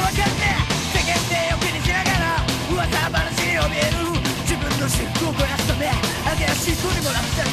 わかって世間体を気にしながら噂話に怯える。自分の私服を肥やすため揚げ足とにもらっちゃ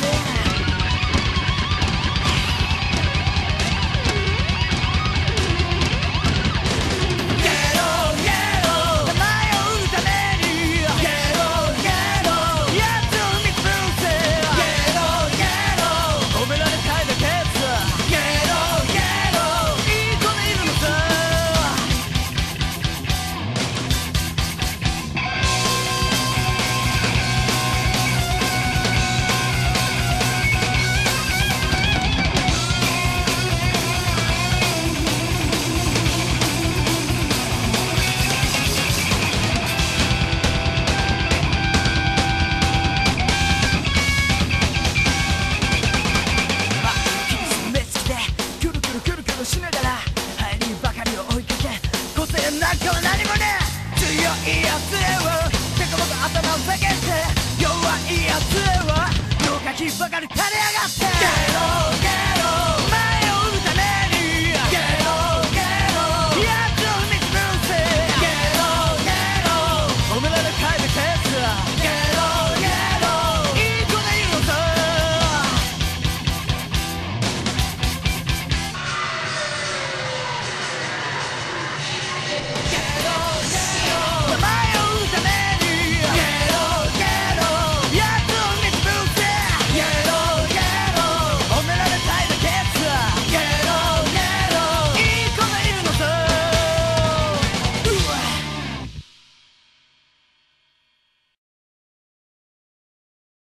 いやつへはてこぼこ頭を下げて弱いやつへは脳かきばかり垂れ上がって